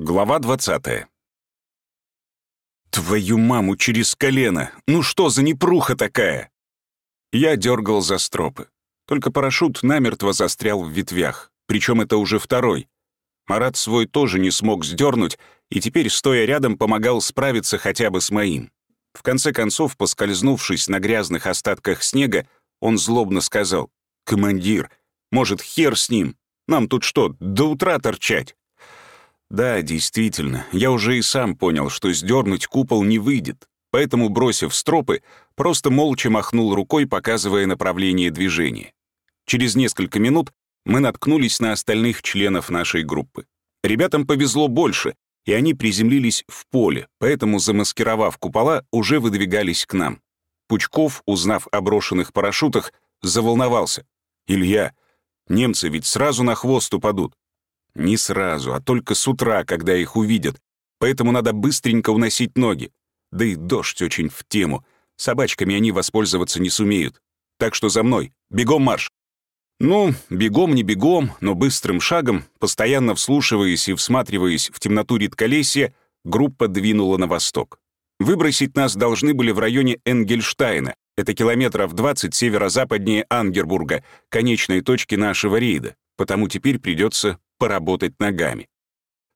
Глава 20. «Твою маму через колено! Ну что за непруха такая?» Я дергал за стропы. Только парашют намертво застрял в ветвях, причем это уже второй. Марат свой тоже не смог сдернуть, и теперь, стоя рядом, помогал справиться хотя бы с моим. В конце концов, поскользнувшись на грязных остатках снега, он злобно сказал, «Командир, может, хер с ним? Нам тут что, до утра торчать?» Да, действительно, я уже и сам понял, что сдернуть купол не выйдет, поэтому, бросив стропы, просто молча махнул рукой, показывая направление движения. Через несколько минут мы наткнулись на остальных членов нашей группы. Ребятам повезло больше, и они приземлились в поле, поэтому, замаскировав купола, уже выдвигались к нам. Пучков, узнав о брошенных парашютах, заволновался. «Илья, немцы ведь сразу на хвост упадут. Не сразу, а только с утра, когда их увидят. Поэтому надо быстренько уносить ноги. Да и дождь очень в тему. Собачками они воспользоваться не сумеют. Так что за мной. Бегом марш. Ну, бегом не бегом, но быстрым шагом, постоянно вслушиваясь и всматриваясь в темноту редколесья, группа двинула на восток. Выбросить нас должны были в районе Энгельштайна, это километров 20 северо-западнее Ангербурга, конечной точки нашего рейда, потому теперь придется поработать ногами.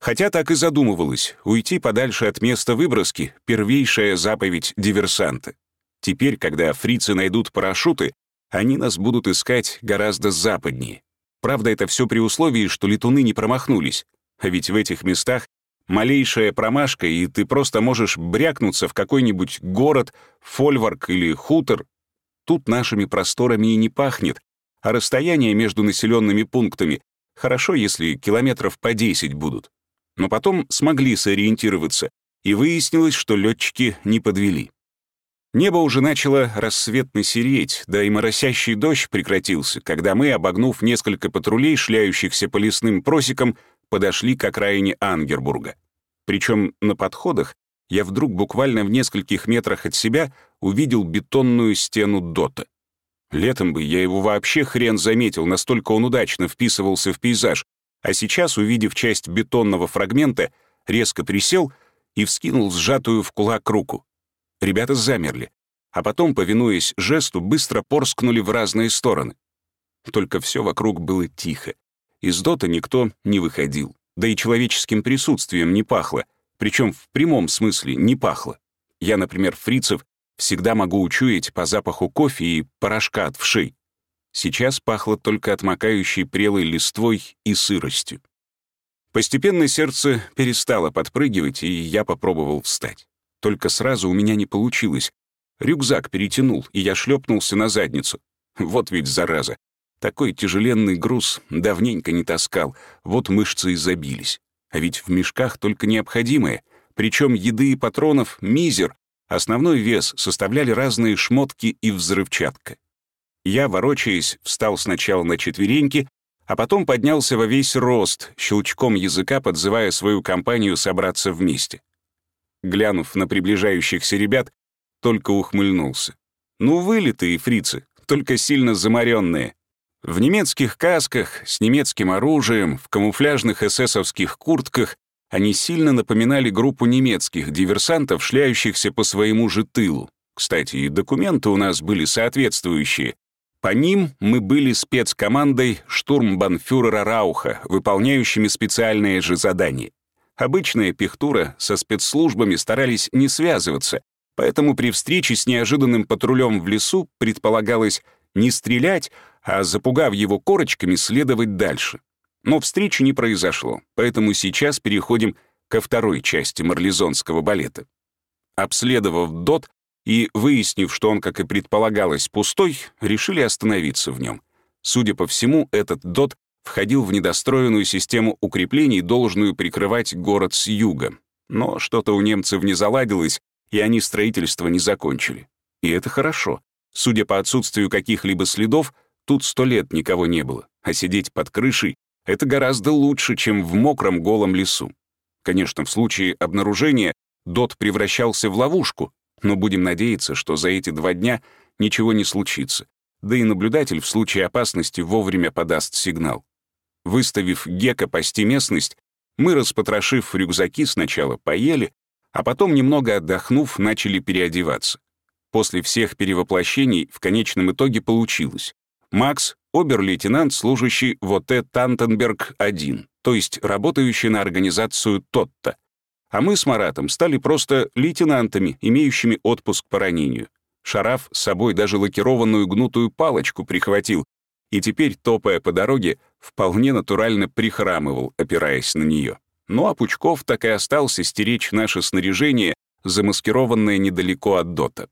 Хотя так и задумывалось, уйти подальше от места выброски — первейшая заповедь диверсанта. Теперь, когда фрицы найдут парашюты, они нас будут искать гораздо западнее. Правда, это все при условии, что летуны не промахнулись. А ведь в этих местах малейшая промашка, и ты просто можешь брякнуться в какой-нибудь город, фольварк или хутор. Тут нашими просторами и не пахнет, а расстояние между населенными пунктами Хорошо, если километров по 10 будут. Но потом смогли сориентироваться, и выяснилось, что летчики не подвели. Небо уже начало рассветно сереть, да и моросящий дождь прекратился, когда мы, обогнув несколько патрулей, шляющихся по лесным просекам, подошли к окраине Ангербурга. Причем на подходах я вдруг буквально в нескольких метрах от себя увидел бетонную стену Дота. Летом бы я его вообще хрен заметил, настолько он удачно вписывался в пейзаж, а сейчас, увидев часть бетонного фрагмента, резко присел и вскинул сжатую в кулак руку. Ребята замерли, а потом, повинуясь жесту, быстро порскнули в разные стороны. Только все вокруг было тихо. Из дота никто не выходил, да и человеческим присутствием не пахло, причем в прямом смысле не пахло. Я, например, фрицев Всегда могу учуять по запаху кофе и порошка от вшей. Сейчас пахло только отмокающей прелой листвой и сыростью. Постепенно сердце перестало подпрыгивать, и я попробовал встать. Только сразу у меня не получилось. Рюкзак перетянул, и я шлепнулся на задницу. Вот ведь зараза. Такой тяжеленный груз давненько не таскал, вот мышцы и забились. А ведь в мешках только необходимое, причем еды и патронов — мизер, Основной вес составляли разные шмотки и взрывчатка. Я, ворочаясь, встал сначала на четвереньки, а потом поднялся во весь рост, щелчком языка подзывая свою компанию собраться вместе. Глянув на приближающихся ребят, только ухмыльнулся. Ну, вылитые фрицы, только сильно заморенные. В немецких касках, с немецким оружием, в камуфляжных эсэсовских куртках они сильно напоминали группу немецких диверсантов, шляющихся по своему же тылу. Кстати, и документы у нас были соответствующие. По ним мы были спецкомандой штурмбанфюрера Рауха, выполняющими специальные же задания. Обычная пехтура со спецслужбами старались не связываться, поэтому при встрече с неожиданным патрулем в лесу предполагалось не стрелять, а, запугав его корочками, следовать дальше. Но встречи не произошло, поэтому сейчас переходим ко второй части марлезонского балета. Обследовав ДОТ и выяснив, что он, как и предполагалось, пустой, решили остановиться в нем. Судя по всему, этот ДОТ входил в недостроенную систему укреплений, должную прикрывать город с юга. Но что-то у немцев не заладилось, и они строительство не закончили. И это хорошо. Судя по отсутствию каких-либо следов, тут сто лет никого не было, а сидеть под крышей это гораздо лучше, чем в мокром голом лесу. Конечно, в случае обнаружения Дот превращался в ловушку, но будем надеяться, что за эти два дня ничего не случится, да и наблюдатель в случае опасности вовремя подаст сигнал. Выставив Гека пасти местность, Мы, распотрошив рюкзаки, сначала поели, а потом, немного отдохнув, начали переодеваться. После всех перевоплощений в конечном итоге получилось. Макс — обер-лейтенант, служащий в ОТ Тантенберг-1, то есть работающий на организацию Тотта. А мы с Маратом стали просто лейтенантами, имеющими отпуск по ранению. Шараф с собой даже лакированную гнутую палочку прихватил, и теперь, топая по дороге, вполне натурально прихрамывал, опираясь на нее. Ну а Пучков так и остался стеречь наше снаряжение, замаскированное недалеко от дота.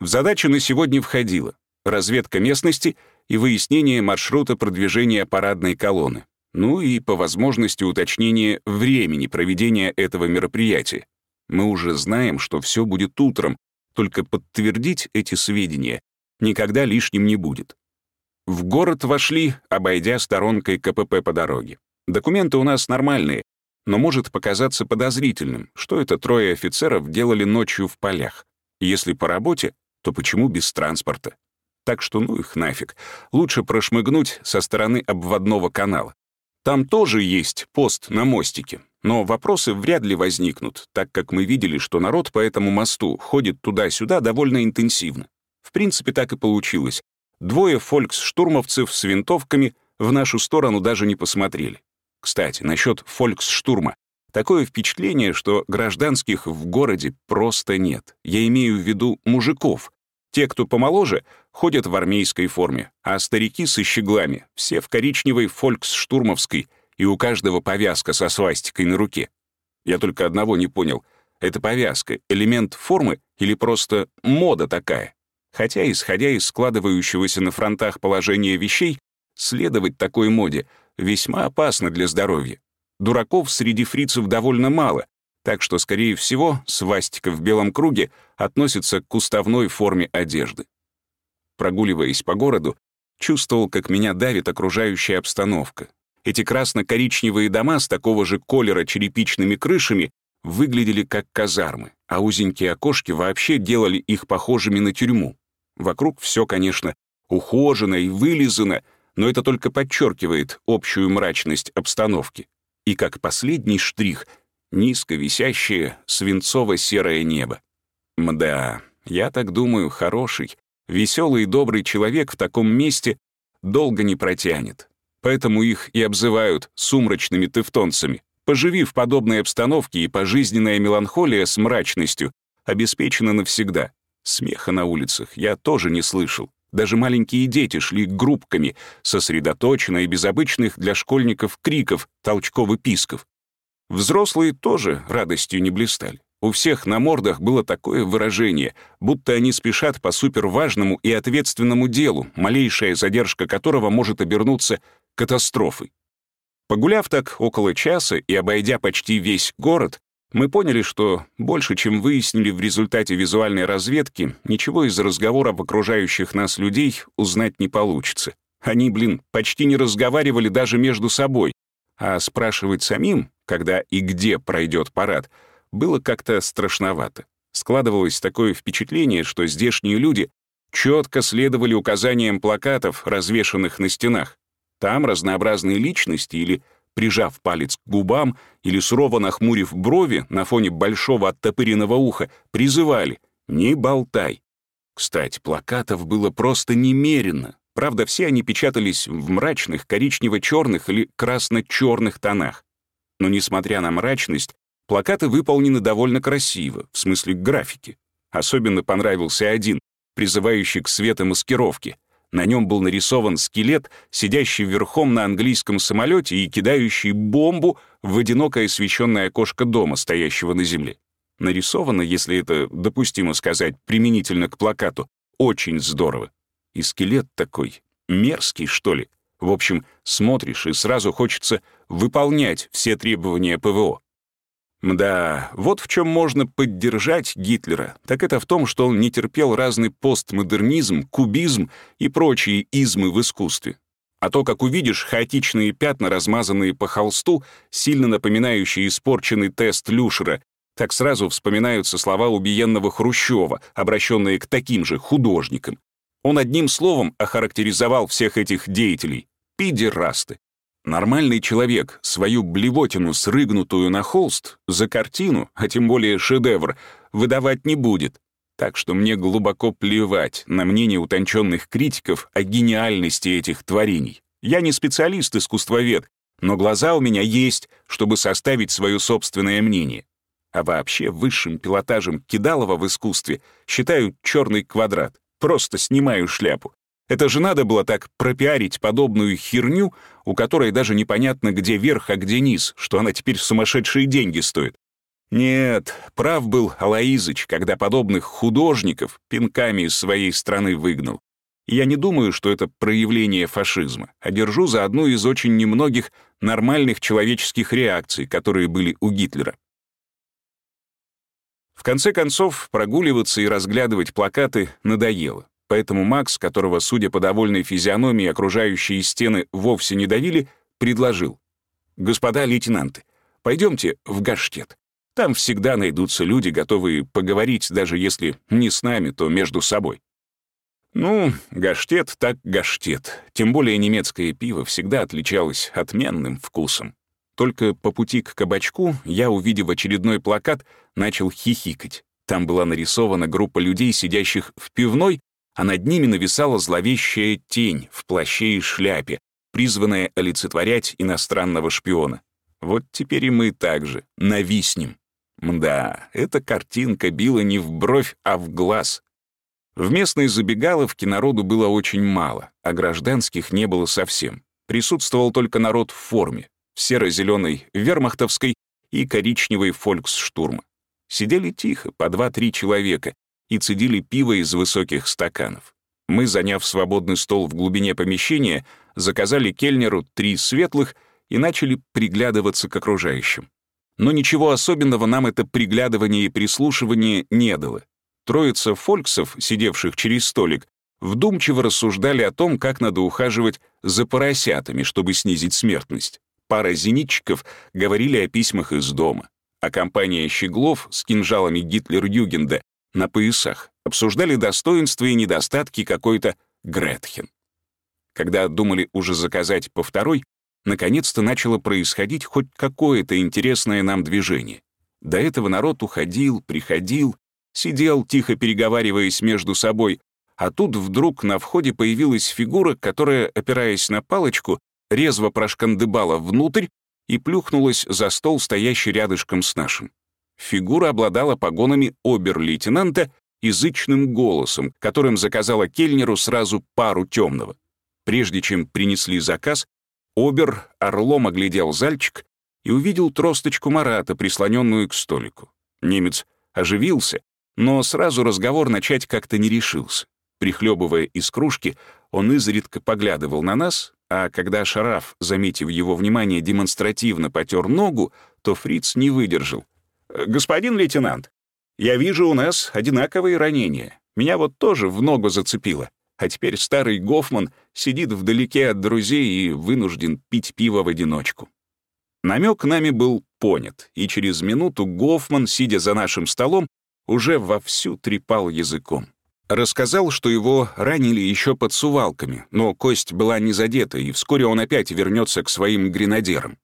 В задачу на сегодня входило разведка местности и выяснение маршрута продвижения парадной колонны, ну и, по возможности, уточнение времени проведения этого мероприятия. Мы уже знаем, что все будет утром, только подтвердить эти сведения никогда лишним не будет. В город вошли, обойдя сторонкой КПП по дороге. Документы у нас нормальные, но может показаться подозрительным, что это трое офицеров делали ночью в полях. Если по работе, то почему без транспорта? Так что ну их нафиг. Лучше прошмыгнуть со стороны обводного канала. Там тоже есть пост на мостике, но вопросы вряд ли возникнут, так как мы видели, что народ по этому мосту ходит туда-сюда довольно интенсивно. В принципе, так и получилось. Двое фольксштурмовцев с винтовками в нашу сторону даже не посмотрели. Кстати, насчет фольксштурма. Такое впечатление, что гражданских в городе просто нет. Я имею в виду мужиков. Те, кто помоложе, ходят в армейской форме, а старики со щеглами, все в коричневой фольксштурмовской, и у каждого повязка со свастикой на руке. Я только одного не понял. Это повязка — элемент формы или просто мода такая? Хотя, исходя из складывающегося на фронтах положения вещей, следовать такой моде весьма опасно для здоровья. Дураков среди фрицев довольно мало, так что, скорее всего, свастика в белом круге относится к уставной форме одежды. Прогуливаясь по городу, чувствовал, как меня давит окружающая обстановка. Эти красно-коричневые дома с такого же колера черепичными крышами выглядели как казармы, а узенькие окошки вообще делали их похожими на тюрьму. Вокруг все, конечно, ухожено и вылизано, но это только подчеркивает общую мрачность обстановки. И как последний штрих — низко висящее свинцово-серое небо. Мда, я так думаю, хороший, веселый и добрый человек в таком месте долго не протянет. Поэтому их и обзывают сумрачными тевтонцами. Поживи в подобной обстановке, и пожизненная меланхолия с мрачностью обеспечена навсегда. Смеха на улицах я тоже не слышал. Даже маленькие дети шли группками, сосредоточенно и без обычных для школьников криков, толчков и писков. Взрослые тоже радостью не блистали. У всех на мордах было такое выражение, будто они спешат по суперважному и ответственному делу, малейшая задержка которого может обернуться катастрофой. Погуляв так около часа и обойдя почти весь город, мы поняли, что больше, чем выяснили в результате визуальной разведки, ничего из разговоров окружающих нас людей узнать не получится. Они, блин, почти не разговаривали даже между собой, а спрашивать самим, когда и где пройдет парад, было как-то страшновато. Складывалось такое впечатление, что здешние люди четко следовали указаниям плакатов, развешанных на стенах. Там разнообразные личности или прижав палец к губам или сурово нахмурив брови на фоне большого оттопыренного уха, призывали «Не болтай». Кстати, плакатов было просто немерено. Правда, все они печатались в мрачных, коричнево-черных или красно-черных тонах. Но, несмотря на мрачность, плакаты выполнены довольно красиво, в смысле графики. Особенно понравился один, призывающий к светомаскировке. На нем был нарисован скелет, сидящий верхом на английском самолете и кидающий бомбу в одинокое освещенное окошко дома, стоящего на земле. Нарисовано, если это допустимо сказать, применительно к плакату, очень здорово. И скелет такой, мерзкий, что ли. В общем, смотришь, и сразу хочется выполнять все требования ПВО. Да, вот в чем можно поддержать Гитлера, так это в том, что он не терпел разный постмодернизм, кубизм и прочие измы в искусстве. А то, как увидишь хаотичные пятна, размазанные по холсту, сильно напоминающие испорченный тест Люшера, так сразу вспоминаются слова убиенного Хрущева, обращенные к таким же художникам. Он одним словом охарактеризовал всех этих деятелей — пидерасты. Нормальный человек свою блевотину, срыгнутую на холст, за картину, а тем более шедевр, выдавать не будет. Так что мне глубоко плевать на мнение утонченных критиков о гениальности этих творений. Я не специалист-искусствовед, но глаза у меня есть, чтобы составить свое собственное мнение. А вообще высшим пилотажем Кидалова в искусстве считаю черный квадрат. Просто снимаю шляпу. Это же надо было так пропиарить подобную херню, у которой даже непонятно, где верх, а где низ, что она теперь сумасшедшие деньги стоит. Нет, прав был Алаизыч, когда подобных художников пинками из своей страны выгнал. я не думаю, что это проявление фашизма, а держу за одну из очень немногих нормальных человеческих реакций, которые были у Гитлера. В конце концов, прогуливаться и разглядывать плакаты надоело. Поэтому Макс, которого, судя по довольной физиономии, окружающие стены вовсе не давили, предложил. «Господа лейтенанты, пойдемте в Гаштет. Там всегда найдутся люди, готовые поговорить, даже если не с нами, то между собой». Ну, гаштет так гаштет. Тем более немецкое пиво всегда отличалось отменным вкусом. Только по пути к кабачку я, увидев очередной плакат, начал хихикать. Там была нарисована группа людей, сидящих в пивной, а над ними нависала зловещая тень в плаще и шляпе, призванная олицетворять иностранного шпиона. Вот теперь и мы также нависнем. Мда, эта картинка била не в бровь, а в глаз. В местной забегаловке народу было очень мало, а гражданских не было совсем. Присутствовал только народ в форме, в серо-зеленой вермахтовской и коричневой фольксштурма. Сидели тихо, по два-три человека, и цедили пиво из высоких стаканов. Мы, заняв свободный стол в глубине помещения, заказали кельнеру три светлых и начали приглядываться к окружающим. Но ничего особенного нам это приглядывание и прислушивание не дало. Троица фольксов, сидевших через столик, вдумчиво рассуждали о том, как надо ухаживать за поросятами, чтобы снизить смертность. Пара зенитчиков говорили о письмах из дома, а компания щеглов с кинжалами Гитлер-Югенда на поясах, обсуждали достоинства и недостатки какой-то Гретхен. Когда думали уже заказать по второй, наконец-то начало происходить хоть какое-то интересное нам движение. До этого народ уходил, приходил, сидел, тихо переговариваясь между собой, а тут вдруг на входе появилась фигура, которая, опираясь на палочку, резво прошкандыбала внутрь и плюхнулась за стол, стоящий рядышком с нашим. Фигура обладала погонами обер-лейтенанта и зычным голосом, которым заказала кельнеру сразу пару темного. Прежде чем принесли заказ, обер орлом оглядел зальчик и увидел тросточку Марата, прислоненную к столику. Немец оживился, но сразу разговор начать как-то не решился. Прихлебывая из кружки, он изредка поглядывал на нас, а когда Шараф, заметив его внимание, демонстративно потер ногу, то фриц не выдержал. «Господин лейтенант, я вижу у нас одинаковые ранения. Меня вот тоже в ногу зацепило. А теперь старый Гофман сидит вдалеке от друзей и вынужден пить пиво в одиночку». Намек нами был понят, и через минуту Гофман, сидя за нашим столом, уже вовсю трепал языком. Рассказал, что его ранили еще под сувалками, но кость была не задета, и вскоре он опять вернется к своим гренадерам.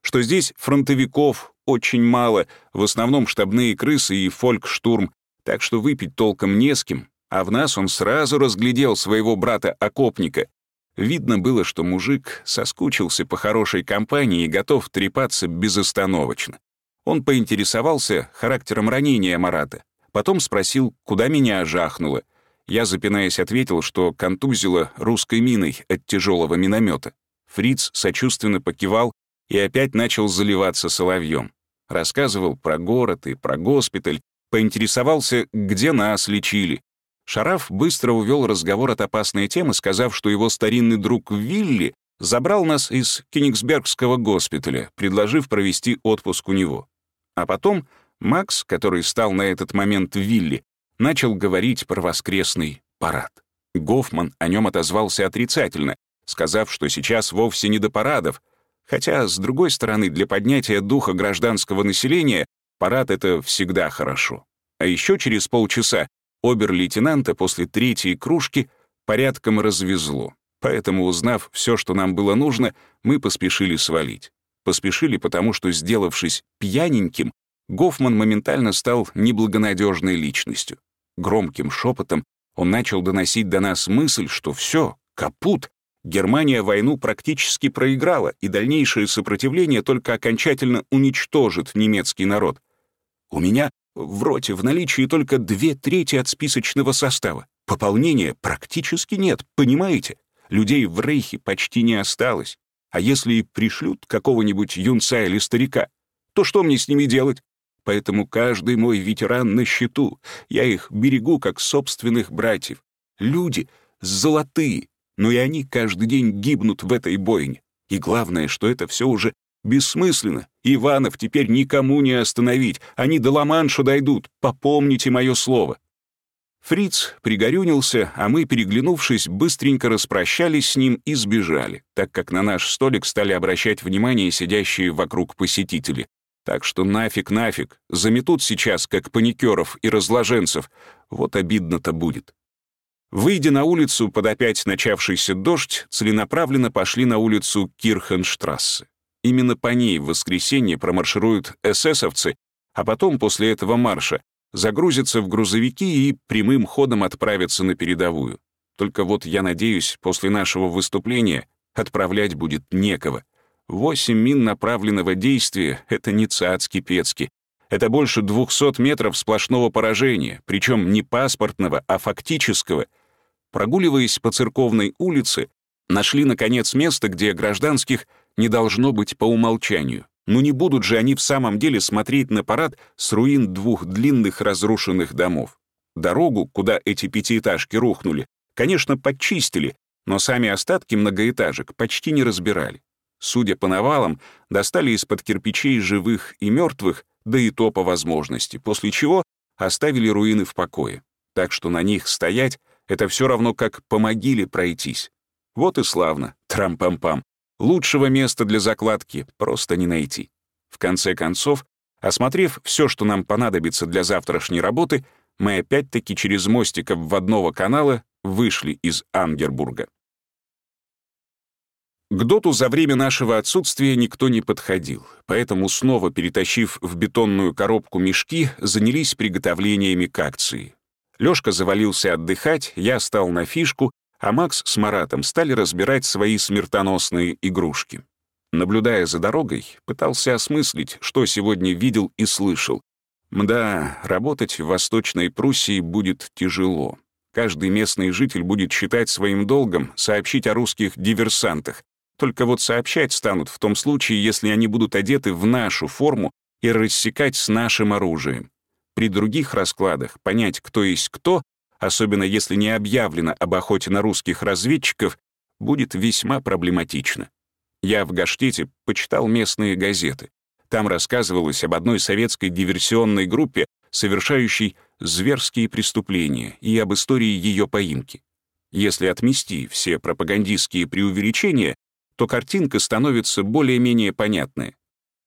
Что здесь фронтовиков, очень мало, в основном штабные крысы и фолькштурм, так что выпить толком не с кем, а в нас он сразу разглядел своего брата-окопника. Видно было, что мужик соскучился по хорошей компании и готов трепаться безостановочно. Он поинтересовался характером ранения Марата, потом спросил, куда меня жахнуло. Я, запинаясь, ответил, что контузило русской миной от тяжелого миномета. Фриц сочувственно покивал и опять начал заливаться соловьем рассказывал про город и про госпиталь, поинтересовался, где нас лечили. Шараф быстро увел разговор от опасной темы, сказав, что его старинный друг Вилли забрал нас из Кенигсбергского госпиталя, предложив провести отпуск у него. А потом Макс, который стал на этот момент Вилли, начал говорить про воскресный парад. Гофман о нем отозвался отрицательно, сказав, что сейчас вовсе не до парадов, Хотя, с другой стороны, для поднятия духа гражданского населения парад — это всегда хорошо. А еще через полчаса обер-лейтенанта после третьей кружки порядком развезло. Поэтому, узнав все, что нам было нужно, мы поспешили свалить. Поспешили, потому что, сделавшись пьяненьким, Гофман моментально стал неблагонадежной личностью. Громким шепотом он начал доносить до нас мысль, что все, капут, Германия войну практически проиграла, и дальнейшее сопротивление только окончательно уничтожит немецкий народ. У меня в роте в наличии только две трети от списочного состава. Пополнения практически нет, понимаете? Людей в рейхе почти не осталось. А если и пришлют какого-нибудь юнца или старика, то что мне с ними делать? Поэтому каждый мой ветеран на счету. Я их берегу как собственных братьев. Люди золотые, но и они каждый день гибнут в этой бойне. И главное, что это все уже бессмысленно. Иванов теперь никому не остановить. Они до Ла-Манша дойдут. Попомните мое слово. Фриц пригорюнился, а мы, переглянувшись, быстренько распрощались с ним и сбежали, так как на наш столик стали обращать внимание сидящие вокруг посетители. Так что нафиг, нафиг, заметут сейчас, как паникеров и разложенцев. Вот обидно-то будет. Выйдя на улицу под опять начавшийся дождь, целенаправленно пошли на улицу Кирхенштрассе. Именно по ней в воскресенье промаршируют эсэсовцы, а потом, после этого марша, загрузятся в грузовики и прямым ходом отправятся на передовую. Только вот я надеюсь, после нашего выступления отправлять будет некого. Восемь мин направленного действия — это не цацки-пецки. Это больше 200 метров сплошного поражения, причем не паспортного, а фактического. Прогуливаясь по церковной улице, нашли, наконец, место, где гражданских не должно быть по умолчанию. Ну не будут же они в самом деле смотреть на парад с руин двух длинных разрушенных домов. Дорогу, куда эти пятиэтажки рухнули, конечно, подчистили, но сами остатки многоэтажек почти не разбирали. Судя по навалам, достали из-под кирпичей живых и мертвых, да и то по возможности, после чего оставили руины в покое. Так что на них стоять — это все равно как по могиле пройтись. Вот и славно, трам-пам-пам. Лучшего места для закладки просто не найти. В конце концов, осмотрев все, что нам понадобится для завтрашней работы, мы опять-таки через мостик обводного канала вышли из Ангербурга. К доту за время нашего отсутствия никто не подходил, поэтому, снова перетащив в бетонную коробку мешки, занялись приготовлениями к акции. Лёшка завалился отдыхать, я стал на фишку, а Макс с Маратом стали разбирать свои смертоносные игрушки. Наблюдая за дорогой, пытался осмыслить, что сегодня видел и слышал. Мда, работать в Восточной Пруссии будет тяжело. Каждый местный житель будет считать своим долгом сообщить о русских диверсантах. Только вот сообщать станут в том случае, если они будут одеты в нашу форму и рассекать с нашим оружием. При других раскладах понять, кто есть кто, особенно если не объявлено об охоте на русских разведчиков, будет весьма проблематично. Я в Гаштете почитал местные газеты. Там рассказывалось об одной советской диверсионной группе, совершающей зверские преступления, и об истории ее поимки. Если отмести все пропагандистские преувеличения, то картинка становится более-менее понятной.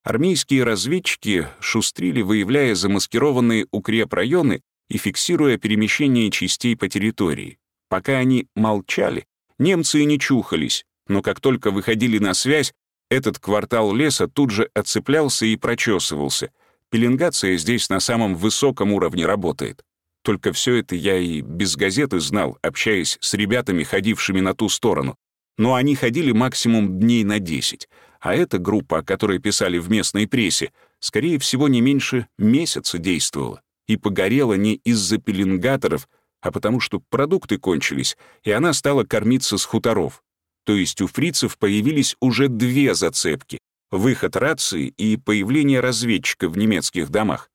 Армейские разведчики шустрили, выявляя замаскированные укрепрайоны и фиксируя перемещение частей по территории. Пока они молчали, немцы и не чухались, но как только выходили на связь, этот квартал леса тут же отцеплялся и прочесывался. Пеленгация здесь на самом высоком уровне работает. Только все это я и без газеты знал, общаясь с ребятами, ходившими на ту сторону. Но они ходили максимум дней на 10, а эта группа, о которой писали в местной прессе, скорее всего, не меньше месяца действовала и погорела не из-за пеленгаторов, а потому что продукты кончились, и она стала кормиться с хуторов. То есть у фрицев появились уже две зацепки — выход рации и появление разведчика в немецких домах.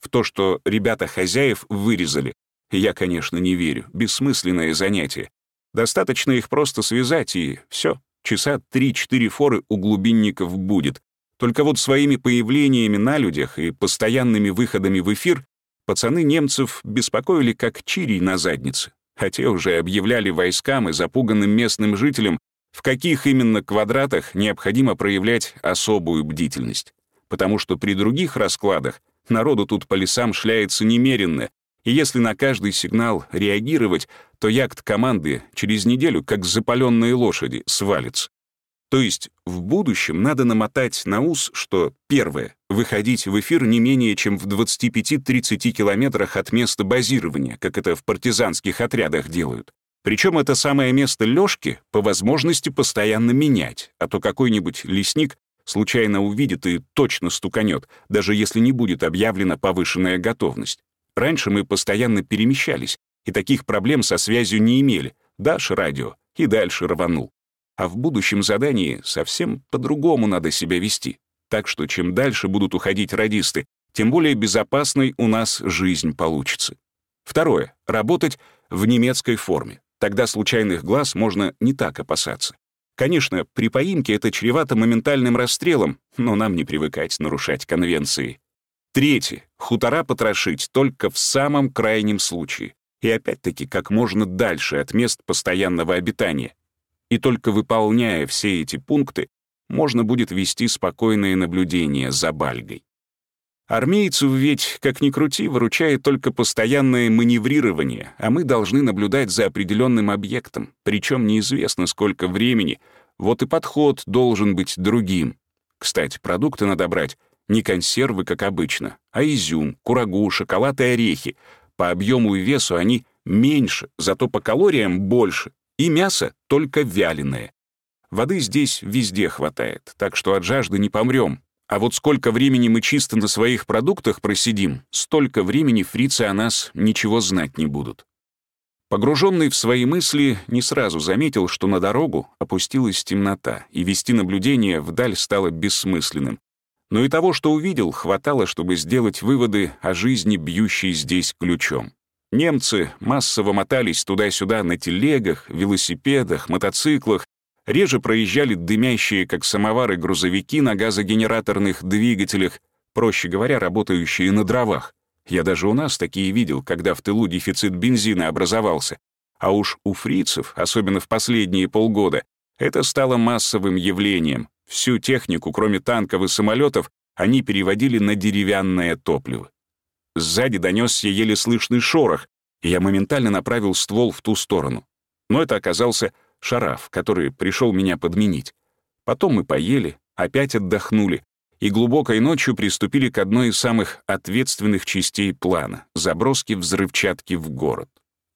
В то, что ребята хозяев вырезали, я, конечно, не верю, бессмысленное занятие. Достаточно их просто связать, и все, часа 3-4 форы у глубинников будет. Только вот своими появлениями на людях и постоянными выходами в эфир Пацаны немцев беспокоили как чирий на заднице, а те уже объявляли войскам и запуганным местным жителям, в каких именно квадратах необходимо проявлять особую бдительность. Потому что при других раскладах народу тут по лесам шляется немеренно, и если на каждый сигнал реагировать, то яхт команды через неделю, как запаленные лошади, свалится. То есть в будущем надо намотать на ус, что первое — выходить в эфир не менее чем в 25-30 километрах от места базирования, как это в партизанских отрядах делают. Причем это самое место лёжки по возможности постоянно менять, а то какой-нибудь лесник случайно увидит и точно стуканет, даже если не будет объявлена повышенная готовность. Раньше мы постоянно перемещались, и таких проблем со связью не имели. Дашь радио, и дальше рванул. А в будущем задании совсем по-другому надо себя вести. Так что чем дальше будут уходить радисты, тем более безопасной у нас жизнь получится. Второе. Работать в немецкой форме. Тогда случайных глаз можно не так опасаться. Конечно, при поимке это чревато моментальным расстрелом, но нам не привыкать нарушать конвенции. Третье. Хутора потрошить только в самом крайнем случае. И опять-таки как можно дальше от мест постоянного обитания. И только выполняя все эти пункты, можно будет вести спокойное наблюдение за Бальгой. Армейцев ведь, как ни крути, выручает только постоянное маневрирование, а мы должны наблюдать за определенным объектом, причем неизвестно сколько времени, вот и подход должен быть другим. Кстати, продукты надо брать не консервы, как обычно, а изюм, курагу, шоколад и орехи. По объему и весу они меньше, зато по калориям больше, и мясо только вяленое. Воды здесь везде хватает, так что от жажды не помрем. А вот сколько времени мы чисто на своих продуктах просидим, столько времени фрицы о нас ничего знать не будут. Погруженный в свои мысли, не сразу заметил, что на дорогу опустилась темнота, и вести наблюдение вдаль стало бессмысленным. Но и того, что увидел, хватало, чтобы сделать выводы о жизни, бьющей здесь ключом. Немцы массово мотались туда-сюда на телегах, велосипедах, мотоциклах, реже проезжали дымящие, как самовары, грузовики на газогенераторных двигателях, проще говоря, работающие на дровах. Я даже у нас такие видел, когда в тылу дефицит бензина образовался. А уж у фрицев, особенно в последние полгода, это стало массовым явлением. Всю технику, кроме танков и самолетов, они переводили на деревянное топливо. Сзади донесся еле слышный шорох, и я моментально направил ствол в ту сторону. Но это оказался шараф, который пришел меня подменить. Потом мы поели, опять отдохнули, и глубокой ночью приступили к одной из самых ответственных частей плана — заброски взрывчатки в город.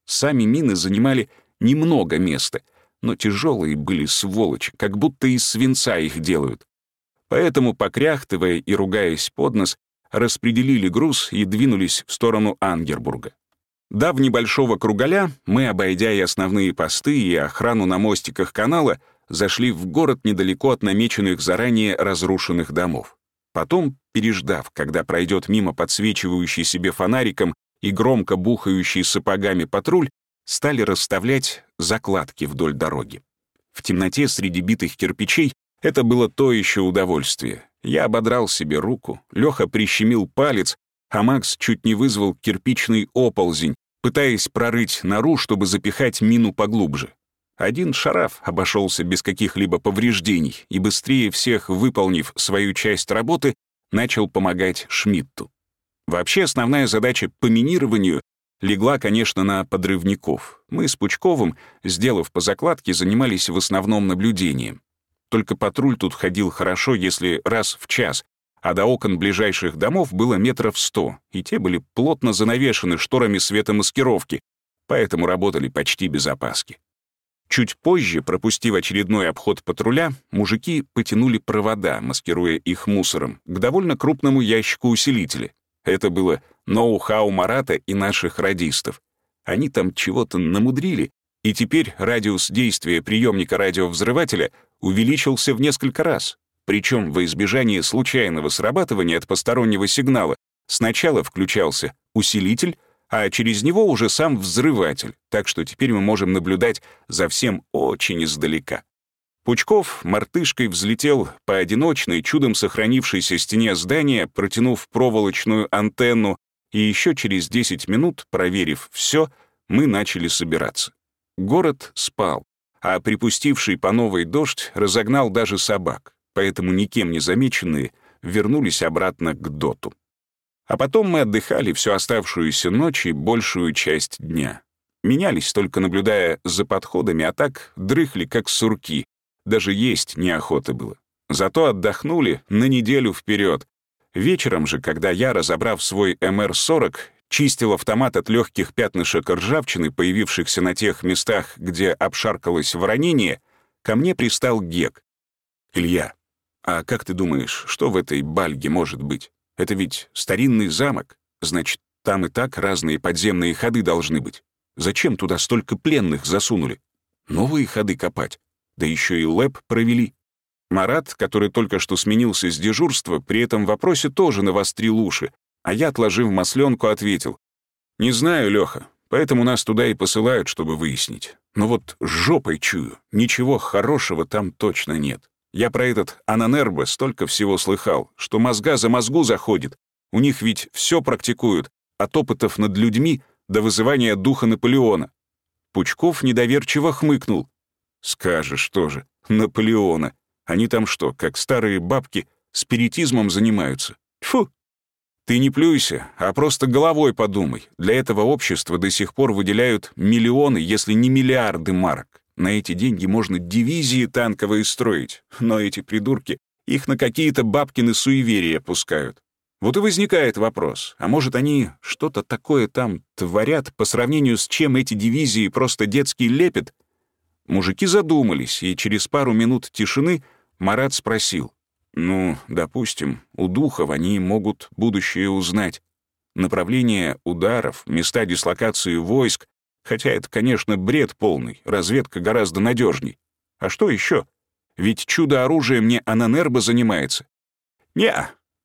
Сами мины занимали немного места, но тяжелые были сволочи, как будто из свинца их делают. Поэтому, покряхтывая и ругаясь под нос, распределили груз и двинулись в сторону Ангербурга. Дав небольшого кругаля, мы, обойдя и основные посты, и охрану на мостиках канала, зашли в город недалеко от намеченных заранее разрушенных домов. Потом, переждав, когда пройдет мимо подсвечивающий себе фонариком и громко бухающий сапогами патруль, стали расставлять закладки вдоль дороги. В темноте среди битых кирпичей это было то еще удовольствие. Я ободрал себе руку, Леха прищемил палец, а Макс чуть не вызвал кирпичный оползень, пытаясь прорыть нору, чтобы запихать мину поглубже. Один шараф обошелся без каких-либо повреждений и, быстрее всех выполнив свою часть работы, начал помогать Шмидту. Вообще основная задача по минированию легла, конечно, на подрывников. Мы с Пучковым, сделав по закладке, занимались в основном наблюдением. Только патруль тут ходил хорошо, если раз в час, а до окон ближайших домов было метров сто, и те были плотно занавешены шторами светомаскировки, поэтому работали почти без опаски. Чуть позже, пропустив очередной обход патруля, мужики потянули провода, маскируя их мусором, к довольно крупному ящику усилителя. Это было ноу-хау Марата и наших радистов. Они там чего-то намудрили, и теперь радиус действия приемника радиовзрывателя увеличился в несколько раз. Причем во избежание случайного срабатывания от постороннего сигнала сначала включался усилитель, а через него уже сам взрыватель, так что теперь мы можем наблюдать за всем очень издалека. Пучков мартышкой взлетел по одиночной, чудом сохранившейся стене здания, протянув проволочную антенну, и еще через 10 минут, проверив все, мы начали собираться. Город спал, а припустивший по новой дождь разогнал даже собак, поэтому никем не замеченные вернулись обратно к доту. А потом мы отдыхали всю оставшуюся ночь и большую часть дня. Менялись, только наблюдая за подходами, а так дрыхли, как сурки. Даже есть неохота было. Зато отдохнули на неделю вперед. Вечером же, когда я, разобрав свой МР-40, чистил автомат от легких пятнышек ржавчины, появившихся на тех местах, где обшаркалось воронение, ко мне пристал Гек. «Илья, а как ты думаешь, что в этой бальге может быть? Это ведь старинный замок. Значит, там и так разные подземные ходы должны быть. Зачем туда столько пленных засунули? Новые ходы копать. Да еще и лэп провели. Марат, который только что сменился с дежурства, при этом вопросе тоже навострил уши, а я, отложив масленку, ответил. «Не знаю, Леха, поэтому нас туда и посылают, чтобы выяснить. Но вот жопой чую, ничего хорошего там точно нет. Я про этот Ананербо столько всего слыхал, что мозга за мозгу заходит. У них ведь все практикуют, от опытов над людьми до вызывания духа Наполеона. Пучков недоверчиво хмыкнул. «Скажешь тоже, Наполеона. Они там что, как старые бабки, спиритизмом занимаются? Фу! Ты не плюйся, а просто головой подумай. Для этого общества до сих пор выделяют миллионы, если не миллиарды марок. На эти деньги можно дивизии танковые строить, но эти придурки их на какие-то бабкины суеверия пускают. Вот и возникает вопрос, а может они что-то такое там творят, по сравнению с чем эти дивизии просто детский лепет? Мужики задумались, и через пару минут тишины Марат спросил. «Ну, допустим, у духов они могут будущее узнать. Направление ударов, места дислокации войск, Хотя это, конечно, бред полный, разведка гораздо надежней. А что еще? Ведь чудо-оружие мне Ананербо занимается. не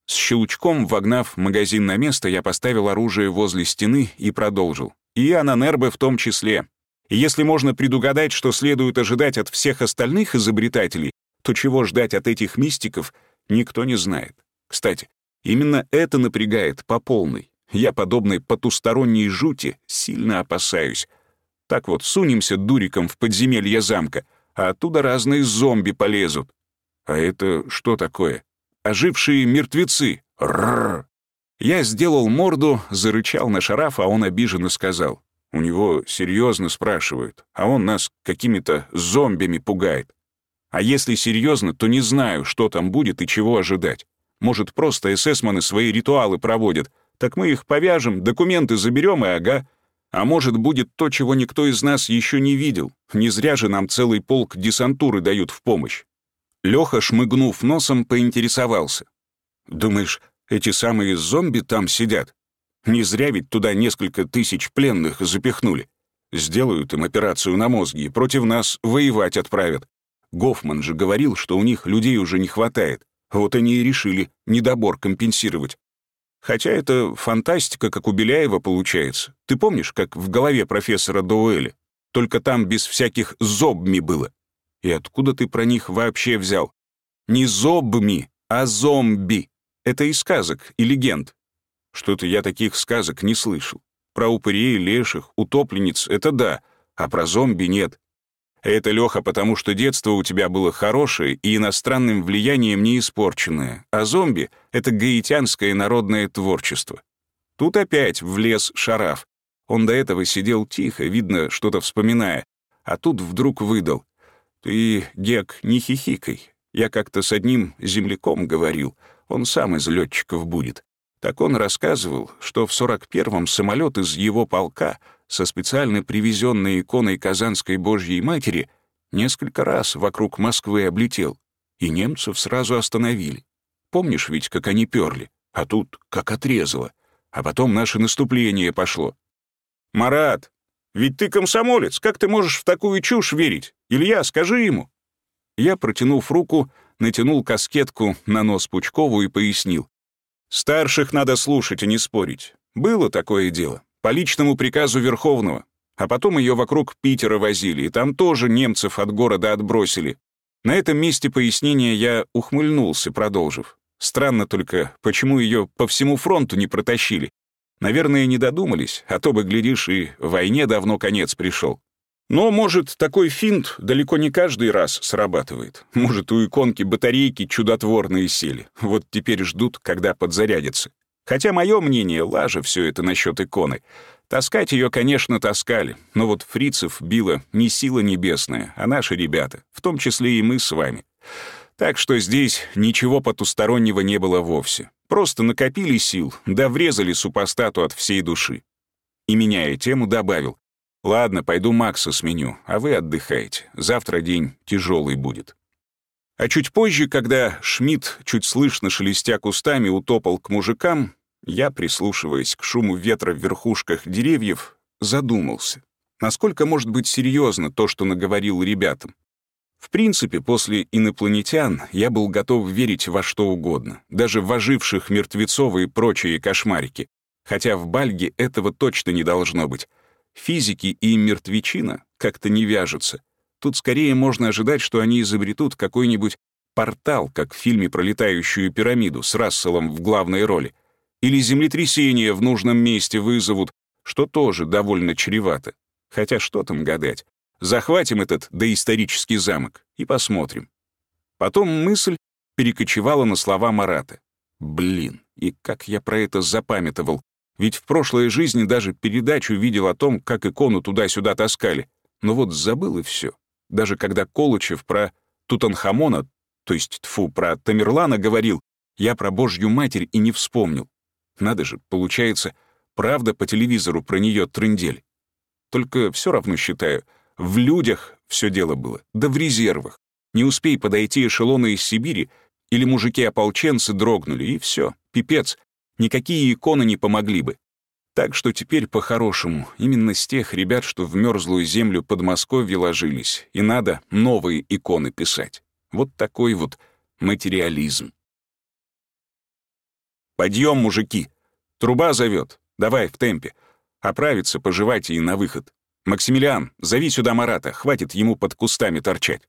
С щелчком, вогнав магазин на место, я поставил оружие возле стены и продолжил. И Ананербо в том числе. И если можно предугадать, что следует ожидать от всех остальных изобретателей, то чего ждать от этих мистиков, никто не знает. Кстати, именно это напрягает по полной. Я подобной потусторонней жути сильно опасаюсь. Так вот, сунемся дуриком в подземелье замка, а оттуда разные зомби полезут. А это что такое? Ожившие мертвецы. Рррр. Я сделал морду, зарычал на шараф, а он обиженно сказал. У него серьезно спрашивают, а он нас какими-то зомбями пугает. А если серьезно, то не знаю, что там будет и чего ожидать. Может, просто эсэсманы свои ритуалы проводят, так мы их повяжем, документы заберем и ага. А может, будет то, чего никто из нас еще не видел. Не зря же нам целый полк десантуры дают в помощь. Леха, шмыгнув носом, поинтересовался. «Думаешь, эти самые зомби там сидят? Не зря ведь туда несколько тысяч пленных запихнули. Сделают им операцию на мозги, против нас воевать отправят. Гофман же говорил, что у них людей уже не хватает. Вот они и решили недобор компенсировать. Хотя это фантастика, как у Беляева получается. Ты помнишь, как в голове профессора Доуэля? Только там без всяких зобми было. И откуда ты про них вообще взял? Не зобми, а зомби. Это из сказок и легенд. Что-то я таких сказок не слышал. Про упырей, леших, утопленниц — это да, а про зомби нет. Это, Леха, потому что детство у тебя было хорошее и иностранным влиянием не испорченное, а зомби — это гаитянское народное творчество. Тут опять влез шараф. Он до этого сидел тихо, видно, что-то вспоминая, а тут вдруг выдал. «Ты, Гек, не хихикай. Я как-то с одним земляком говорил, он сам из летчиков будет. Так он рассказывал, что в 41-м самолет из его полка — со специально привезенной иконой Казанской Божьей Матери несколько раз вокруг Москвы облетел, и немцев сразу остановили. Помнишь ведь, как они перли? А тут как отрезало. А потом наше наступление пошло. «Марат, ведь ты комсомолец, как ты можешь в такую чушь верить? Илья, скажи ему». Я, протянув руку, натянул каскетку на нос Пучкову и пояснил. «Старших надо слушать, а не спорить. Было такое дело по личному приказу Верховного. А потом ее вокруг Питера возили, и там тоже немцев от города отбросили. На этом месте пояснения я ухмыльнулся, продолжив. Странно только, почему ее по всему фронту не протащили. Наверное, не додумались, а то бы, глядишь, и войне давно конец пришел. Но, может, такой финт далеко не каждый раз срабатывает. Может, у иконки батарейки чудотворные сели. Вот теперь ждут, когда подзарядятся. Хотя мое мнение, лажа все это насчет иконы. Таскать ее, конечно, таскали, но вот фрицев била не сила небесная, а наши ребята, в том числе и мы с вами. Так что здесь ничего потустороннего не было вовсе. Просто накопили сил, да врезали супостату от всей души. И, меняя тему, добавил. «Ладно, пойду Макса сменю, а вы отдыхайте. Завтра день тяжелый будет». А чуть позже, когда Шмидт, чуть слышно шелестя кустами, утопал к мужикам, я, прислушиваясь к шуму ветра в верхушках деревьев, задумался, насколько может быть серьезно то, что наговорил ребятам. В принципе, после инопланетян я был готов верить во что угодно, даже в оживших мертвецов и прочие кошмарики, хотя в Бальге этого точно не должно быть. Физики и мертвечина как-то не вяжутся. Тут скорее можно ожидать, что они изобретут какой-нибудь портал, как в фильме про летающую пирамиду с Расселом в главной роли, или землетрясение в нужном месте вызовут, что тоже довольно чревато. Хотя что там гадать. Захватим этот доисторический замок и посмотрим. Потом мысль перекочевала на слова Марата. Блин, и как я про это запамятовал. Ведь в прошлой жизни даже передачу видел о том, как икону туда-сюда таскали. Но вот забыл и все. Даже когда Колычев про Тутанхамона, то есть, тфу, про Тамерлана говорил, я про Божью Матерь и не вспомнил. Надо же, получается, правда по телевизору про нее трындель. Только все равно считаю, в людях все дело было, да в резервах. Не успей подойти эшелоны из Сибири, или мужики-ополченцы дрогнули, и все, пипец. Никакие иконы не помогли бы. Так что теперь по-хорошему, именно с тех ребят, что в мерзлую землю Подмосковья ложились, и надо новые иконы писать. Вот такой вот материализм. Подъем, мужики! Труба зовет. Давай, в темпе. Оправиться, пожевайте и на выход. Максимилиан, зови сюда Марата, хватит ему под кустами торчать.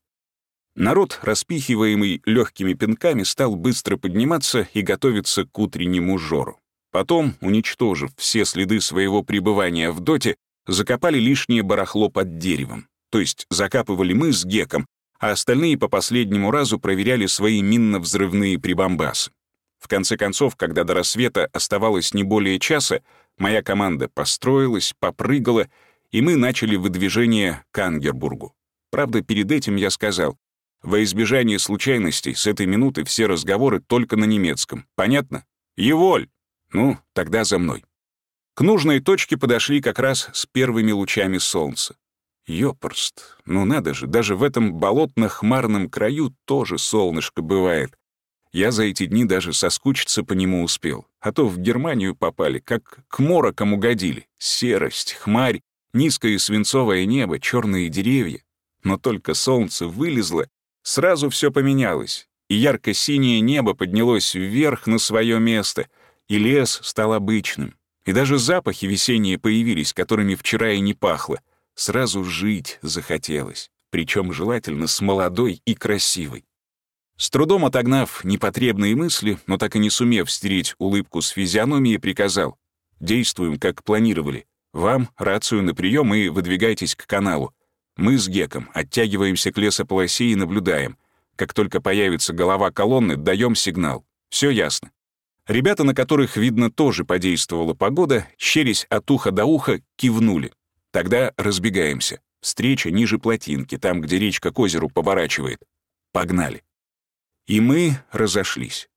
Народ, распихиваемый легкими пинками, стал быстро подниматься и готовиться к утреннему жору. Потом, уничтожив все следы своего пребывания в доте, закопали лишнее барахло под деревом. То есть закапывали мы с Геком, а остальные по последнему разу проверяли свои минно-взрывные прибамбасы. В конце концов, когда до рассвета оставалось не более часа, моя команда построилась, попрыгала, и мы начали выдвижение к Ангербургу. Правда, перед этим я сказал, во избежание случайностей с этой минуты все разговоры только на немецком. Понятно? Еволь! Ну, тогда за мной. К нужной точке подошли как раз с первыми лучами солнца. Ёпрст, ну надо же, даже в этом болотно-хмарном краю тоже солнышко бывает. Я за эти дни даже соскучиться по нему успел. А то в Германию попали, как к морокам угодили. Серость, хмарь, низкое свинцовое небо, черные деревья. Но только солнце вылезло, сразу все поменялось. И ярко-синее небо поднялось вверх на свое место, и лес стал обычным. И даже запахи весенние появились, которыми вчера и не пахло. Сразу жить захотелось, причем желательно с молодой и красивой. С трудом отогнав непотребные мысли, но так и не сумев стереть улыбку с физиономии, приказал. «Действуем, как планировали. Вам рацию на прием и выдвигайтесь к каналу. Мы с Геком оттягиваемся к лесополосе и наблюдаем. Как только появится голова колонны, даем сигнал. Все ясно». Ребята, на которых, видно, тоже подействовала погода, щерясь от уха до уха, кивнули. Тогда разбегаемся. Встреча ниже плотинки, там, где речка к озеру поворачивает. Погнали. И мы разошлись.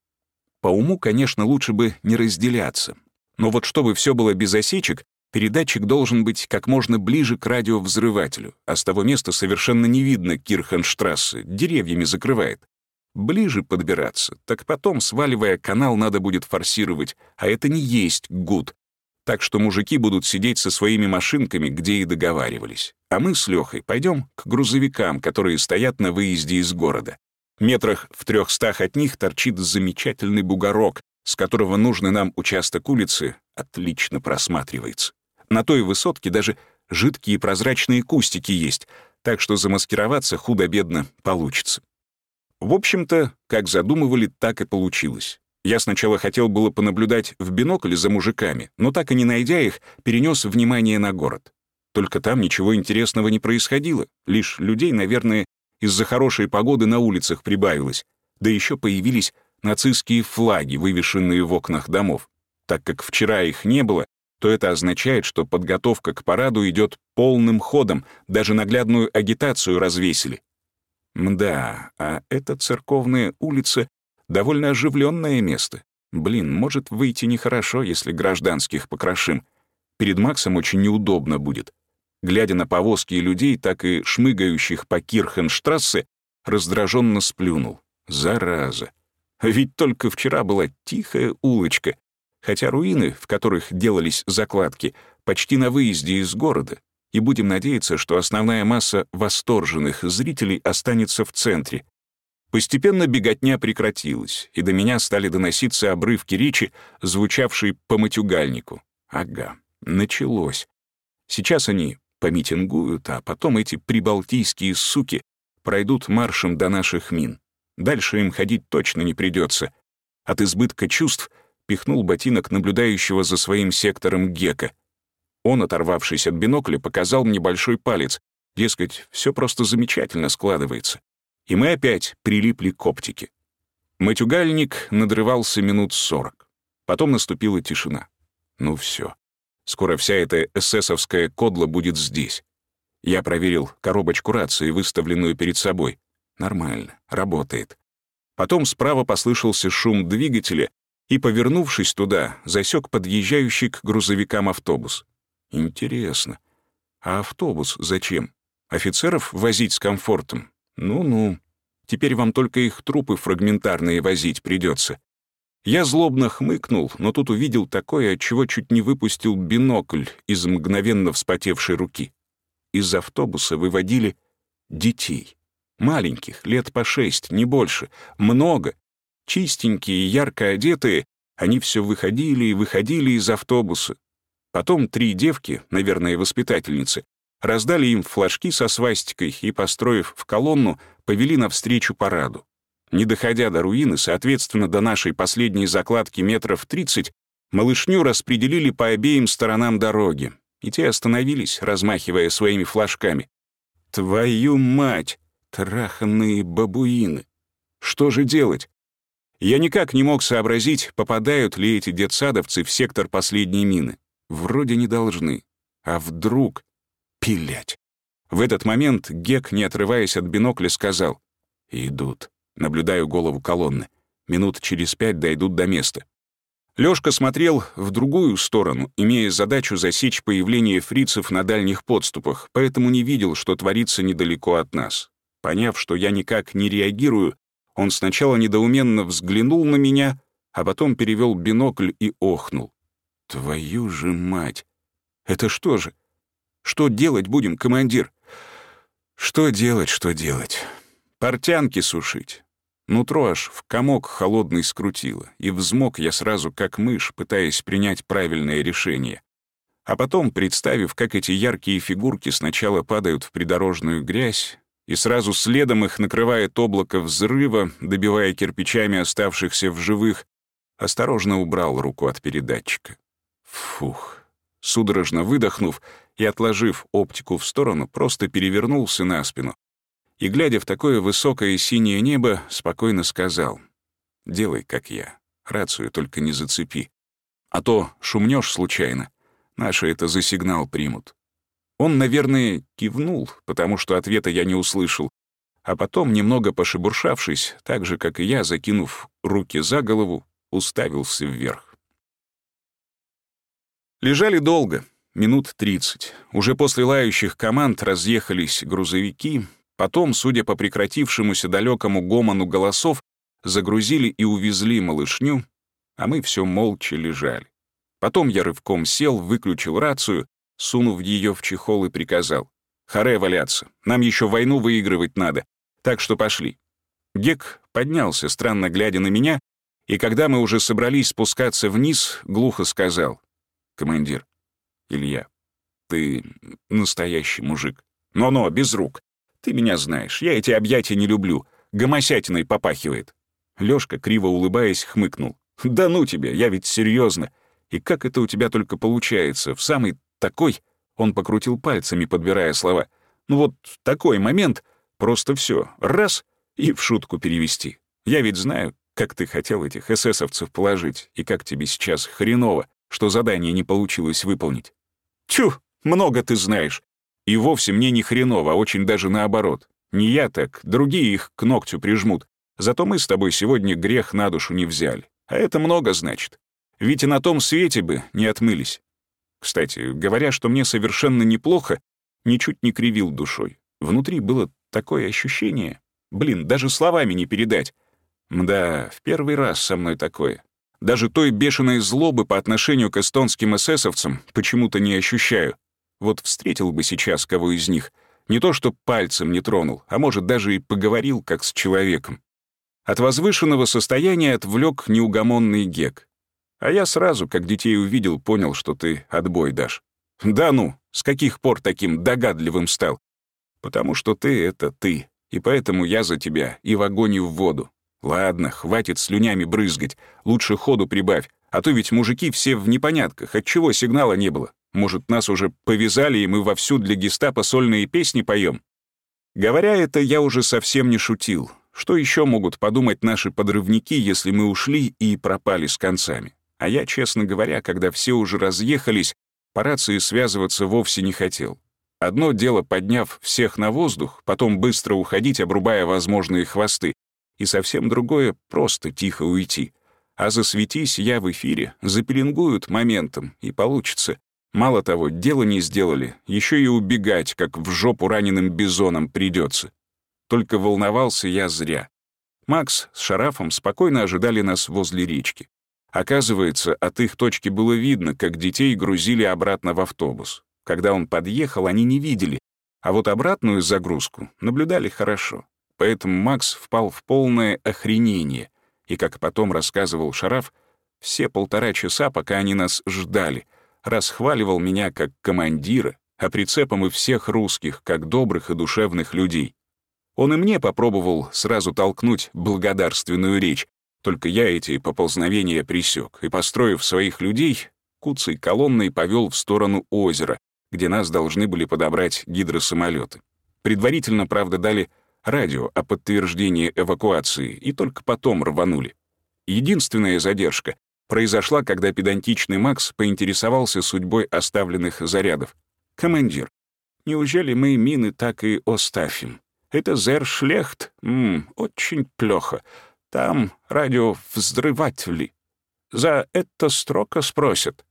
По уму, конечно, лучше бы не разделяться. Но вот чтобы все было без осечек, передатчик должен быть как можно ближе к радиовзрывателю, а с того места совершенно не видно Кирхенштрассе, деревьями закрывает. Ближе подбираться, так потом, сваливая канал, надо будет форсировать, а это не есть гуд. Так что мужики будут сидеть со своими машинками, где и договаривались. А мы с Лехой пойдем к грузовикам, которые стоят на выезде из города. Метрах в трехстах от них торчит замечательный бугорок, с которого нужный нам участок улицы отлично просматривается. На той высотке даже жидкие прозрачные кустики есть, так что замаскироваться худо-бедно получится. В общем-то, как задумывали, так и получилось. Я сначала хотел было понаблюдать в бинокль за мужиками, но так и не найдя их, перенес внимание на город. Только там ничего интересного не происходило, лишь людей, наверное, из-за хорошей погоды на улицах прибавилось, да еще появились нацистские флаги, вывешенные в окнах домов. Так как вчера их не было, то это означает, что подготовка к параду идет полным ходом, даже наглядную агитацию развесили. Мда, а эта церковная улица — довольно оживленное место. Блин, может выйти нехорошо, если гражданских покрошим. Перед Максом очень неудобно будет. Глядя на повозки и людей, так и шмыгающих по Кирхенштрассе, раздраженно сплюнул. Зараза. Ведь только вчера была тихая улочка, хотя руины, в которых делались закладки, почти на выезде из города, и будем надеяться, что основная масса восторженных зрителей останется в центре. Постепенно беготня прекратилась, и до меня стали доноситься обрывки речи, звучавшие по матюгальнику. Ага, началось. Сейчас они помитингуют, а потом эти прибалтийские суки пройдут маршем до наших мин. Дальше им ходить точно не придется. От избытка чувств — пихнул ботинок наблюдающего за своим сектором Гека. Он, оторвавшись от бинокля, показал мне большой палец. Дескать, все просто замечательно складывается. И мы опять прилипли к оптике. Матюгальник надрывался минут сорок. Потом наступила тишина. Ну все. Скоро вся эта эсэсовская кодла будет здесь. Я проверил коробочку рации, выставленную перед собой. Нормально, работает. Потом справа послышался шум двигателя, и, повернувшись туда, засек подъезжающий к грузовикам автобус. Интересно, а автобус зачем? Офицеров возить с комфортом? Ну-ну, теперь вам только их трупы фрагментарные возить придется. Я злобно хмыкнул, но тут увидел такое, от чего чуть не выпустил бинокль из мгновенно вспотевшей руки. Из автобуса выводили детей. Маленьких, лет по шесть, не больше. Много, Чистенькие ярко одетые, они все выходили и выходили из автобуса. Потом три девки, наверное, воспитательницы, раздали им флажки со свастикой и, построив в колонну, повели навстречу параду. Не доходя до руины, соответственно, до нашей последней закладки метров 30, малышню распределили по обеим сторонам дороги, и те остановились, размахивая своими флажками. «Твою мать! Траханные бабуины! Что же делать? Я никак не мог сообразить, попадают ли эти детсадовцы в сектор последней мины. Вроде не должны. А вдруг... Пилять. В этот момент Гек, не отрываясь от бинокля, сказал «Идут». Наблюдаю голову колонны. Минут через пять дойдут до места. Лёшка смотрел в другую сторону, имея задачу засечь появление фрицев на дальних подступах, поэтому не видел, что творится недалеко от нас. Поняв, что я никак не реагирую, он сначала недоуменно взглянул на меня, а потом перевел бинокль и охнул. «Твою же мать! Это что же? Что делать будем, командир?» «Что делать, что делать? Портянки сушить». Нутро аж в комок холодный скрутило, и взмок я сразу как мышь, пытаясь принять правильное решение. А потом, представив, как эти яркие фигурки сначала падают в придорожную грязь, и сразу следом их накрывает облако взрыва, добивая кирпичами оставшихся в живых, осторожно убрал руку от передатчика. Фух. Судорожно выдохнув и отложив оптику в сторону, просто перевернулся на спину и, глядя в такое высокое синее небо, спокойно сказал «Делай, как я, рацию только не зацепи, а то шумнешь случайно, наши это за сигнал примут». Он, наверное, кивнул, потому что ответа я не услышал, а потом, немного пошебуршавшись, так же, как и я, закинув руки за голову, уставился вверх. Лежали долго, минут тридцать. Уже после лающих команд разъехались грузовики, потом, судя по прекратившемуся далекому гомону голосов, загрузили и увезли малышню, а мы все молча лежали. Потом я рывком сел, выключил рацию сунув ее в чехол и приказал. «Харе валяться, нам еще войну выигрывать надо, так что пошли». Гек поднялся, странно глядя на меня, и когда мы уже собрались спускаться вниз, глухо сказал. «Командир, Илья, ты настоящий мужик. Но-но, без рук. Ты меня знаешь, я эти объятия не люблю. Гомосятиной попахивает». Лёшка, криво улыбаясь, хмыкнул. «Да ну тебе, я ведь серьезно. И как это у тебя только получается, в самый такой, он покрутил пальцами, подбирая слова. Ну вот такой момент, просто все, раз, и в шутку перевести. Я ведь знаю, как ты хотел этих эсэсовцев положить, и как тебе сейчас хреново, что задание не получилось выполнить. Тю, много ты знаешь. И вовсе мне не хреново, а очень даже наоборот. Не я так, другие их к ногтю прижмут. Зато мы с тобой сегодня грех на душу не взяли. А это много значит. Ведь и на том свете бы не отмылись. Кстати, говоря, что мне совершенно неплохо, ничуть не кривил душой. Внутри было такое ощущение. Блин, даже словами не передать. Мда, в первый раз со мной такое. Даже той бешеной злобы по отношению к эстонским эсэсовцам почему-то не ощущаю. Вот встретил бы сейчас кого из них. Не то что пальцем не тронул, а может, даже и поговорил, как с человеком. От возвышенного состояния отвлек неугомонный гек. А я сразу, как детей увидел, понял, что ты отбой дашь. Да ну, с каких пор таким догадливым стал? Потому что ты — это ты, и поэтому я за тебя и в огонь, и в воду. Ладно, хватит слюнями брызгать, лучше ходу прибавь, а то ведь мужики все в непонятках, отчего сигнала не было. Может, нас уже повязали, и мы вовсю для гестапо сольные песни поем? Говоря это, я уже совсем не шутил. Что еще могут подумать наши подрывники, если мы ушли и пропали с концами? А я, честно говоря, когда все уже разъехались, по рации связываться вовсе не хотел. Одно дело, подняв всех на воздух, потом быстро уходить, обрубая возможные хвосты, и совсем другое — просто тихо уйти. А засветись я в эфире, запеленгуют моментом, и получится. Мало того, дело не сделали, еще и убегать, как в жопу раненым бизоном придется. Только волновался я зря. Макс с Шарафом спокойно ожидали нас возле речки. Оказывается, от их точки было видно, как детей грузили обратно в автобус. Когда он подъехал, они не видели, а вот обратную загрузку наблюдали хорошо. Поэтому Макс впал в полное охренение. И, как потом рассказывал Шараф, все полтора часа, пока они нас ждали — расхваливал меня как командира, а прицепом и всех русских, как добрых и душевных людей. Он и мне попробовал сразу толкнуть благодарственную речь, только я эти поползновения присек и, построив своих людей, куцей колонной повел в сторону озера, где нас должны были подобрать гидросамолеты. Предварительно, правда, дали радио о подтверждении эвакуации и только потом рванули. Единственная задержка произошла, когда педантичный Макс поинтересовался судьбой оставленных зарядов. «Командир, неужели мы мины так и оставим? Это зер шлехт? Ммм, очень плохо. Там радиовзрыватели. За это строка спросят».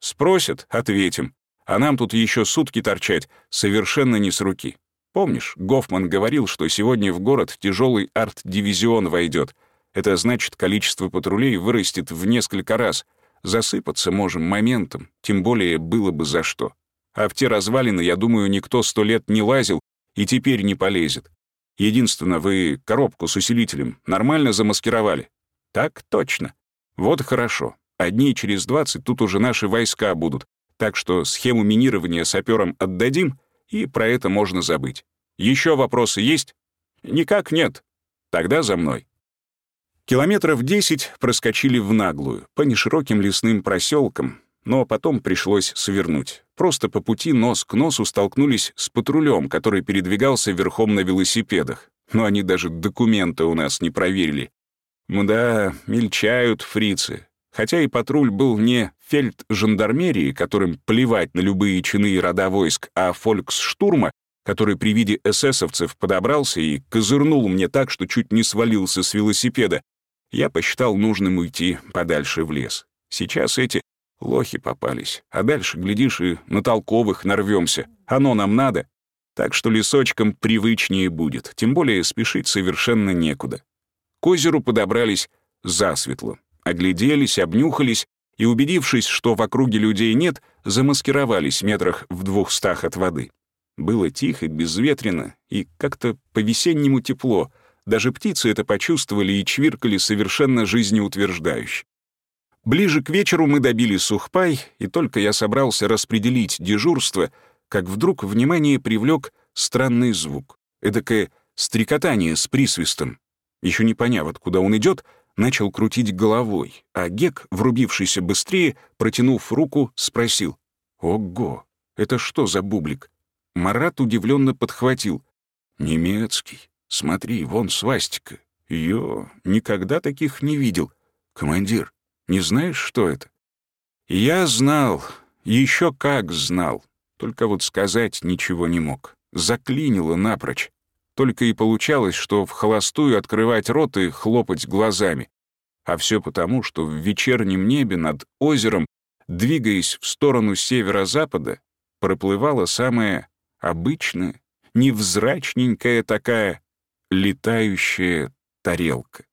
«Спросят, ответим. А нам тут еще сутки торчать, совершенно не с руки. Помнишь, Гофман говорил, что сегодня в город тяжелый арт-дивизион войдет — это значит, количество патрулей вырастет в несколько раз. Засыпаться можем моментом, тем более было бы за что. А в те развалины, я думаю, никто сто лет не лазил и теперь не полезет. Единственное, вы коробку с усилителем нормально замаскировали? Так точно. Вот хорошо. Одни через двадцать тут уже наши войска будут, так что схему минирования саперам отдадим, и про это можно забыть. Еще вопросы есть? Никак нет. Тогда за мной. Километров десять проскочили в наглую, по нешироким лесным проселкам, но потом пришлось свернуть. Просто по пути нос к носу столкнулись с патрулем, который передвигался верхом на велосипедах. Но они даже документы у нас не проверили. Мда, мельчают фрицы. Хотя и патруль был не фельд-жандармерии, которым плевать на любые чины и рода войск, а фольксштурма, который при виде эсэсовцев подобрался и козырнул мне так, что чуть не свалился с велосипеда, я посчитал нужным уйти подальше в лес. Сейчас эти лохи попались, а дальше, глядишь, и на толковых нарвемся. Оно нам надо. Так что лесочком привычнее будет, тем более спешить совершенно некуда. К озеру подобрались засветло, огляделись, обнюхались и, убедившись, что в округе людей нет, замаскировались метрах в двухстах от воды. Было тихо, безветренно и как-то по-весеннему тепло — даже птицы это почувствовали и чвиркали совершенно жизнеутверждающе. Ближе к вечеру мы добили сухпай, и только я собрался распределить дежурство, как вдруг внимание привлек странный звук. Эдакое стрекотание с присвистом. Еще не поняв, откуда он идет, начал крутить головой, а Гек, врубившийся быстрее, протянув руку, спросил. «Ого, это что за бублик?» Марат удивленно подхватил. «Немецкий. Смотри, вон свастика. Ё, никогда таких не видел. Командир, не знаешь, что это? Я знал, еще как знал, только вот сказать ничего не мог. Заклинило напрочь. Только и получалось, что в холостую открывать рот и хлопать глазами. А все потому, что в вечернем небе над озером, двигаясь в сторону северо-запада, проплывала самая обычная, невзрачненькая такая летающая тарелка.